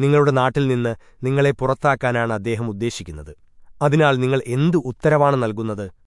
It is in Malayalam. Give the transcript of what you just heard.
നിങ്ങളുടെ നാട്ടിൽ നിന്ന് നിങ്ങളെ പുറത്താക്കാനാണ് അദ്ദേഹം ഉദ്ദേശിക്കുന്നത്. അതിനാൽ നിങ്ങൾ എന്ത് ഉത്തരവാണ് നൽകുന്നത്?